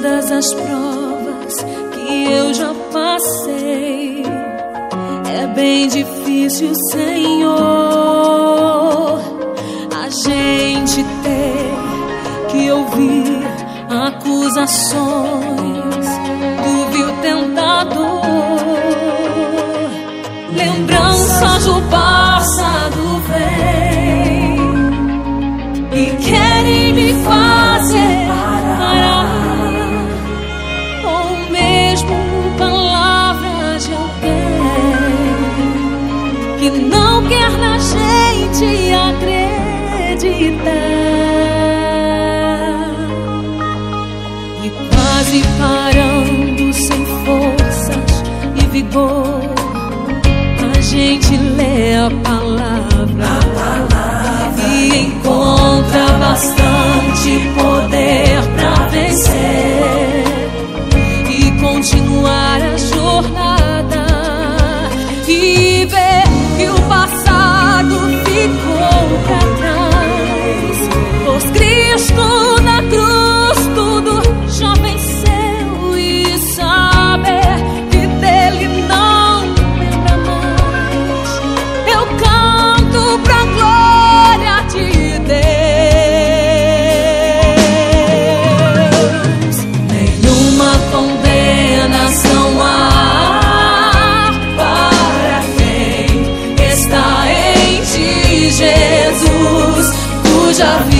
das provas que eu já passei. É bem difícil, Senhor, a gente ter que ouvir acusações do vil tentador. Acreditar. E quase parando sem forças e vigor, a gente lê a palavra, e encontra bastante déjà vu.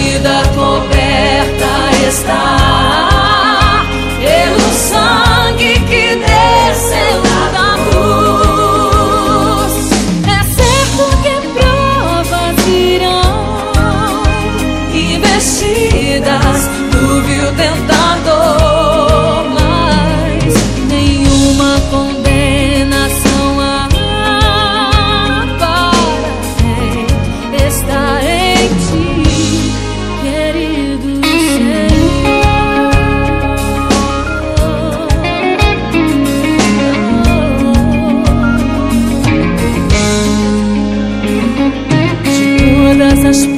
nuestras